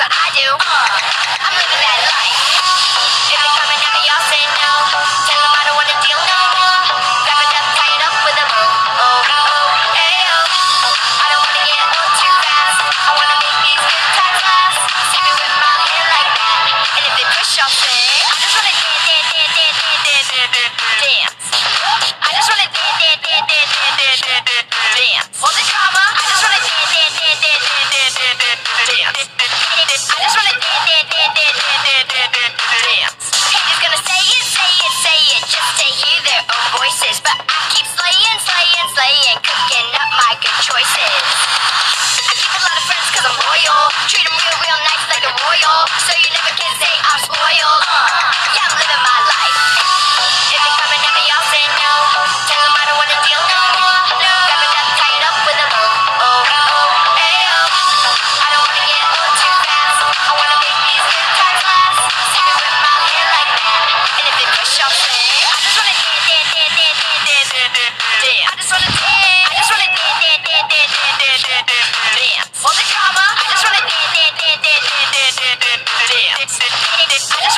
what I do. Uh, I'm living that life. Y'all say no. Tell them I don't wanna deal no more. Grab a tie it up with a bow. Oh, oh. oh. I don't wanna get too fast. I wanna make these good times last. My like that. And if they push, I'll say. voices.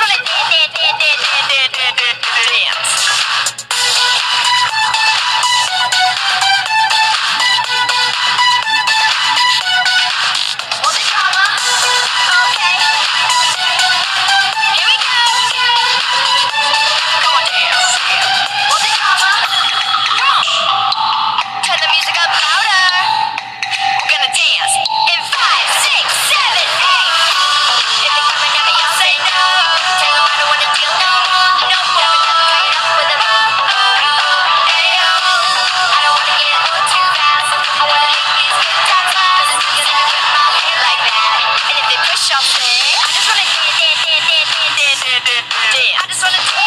Literally. y'all say. I just wanna dance, dance, dance, dance, dance, dance, dance. I just wanna.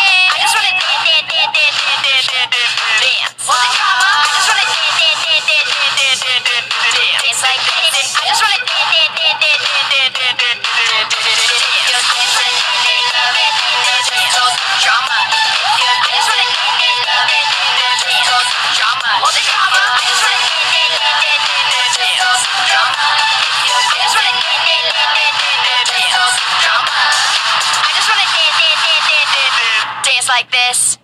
like this.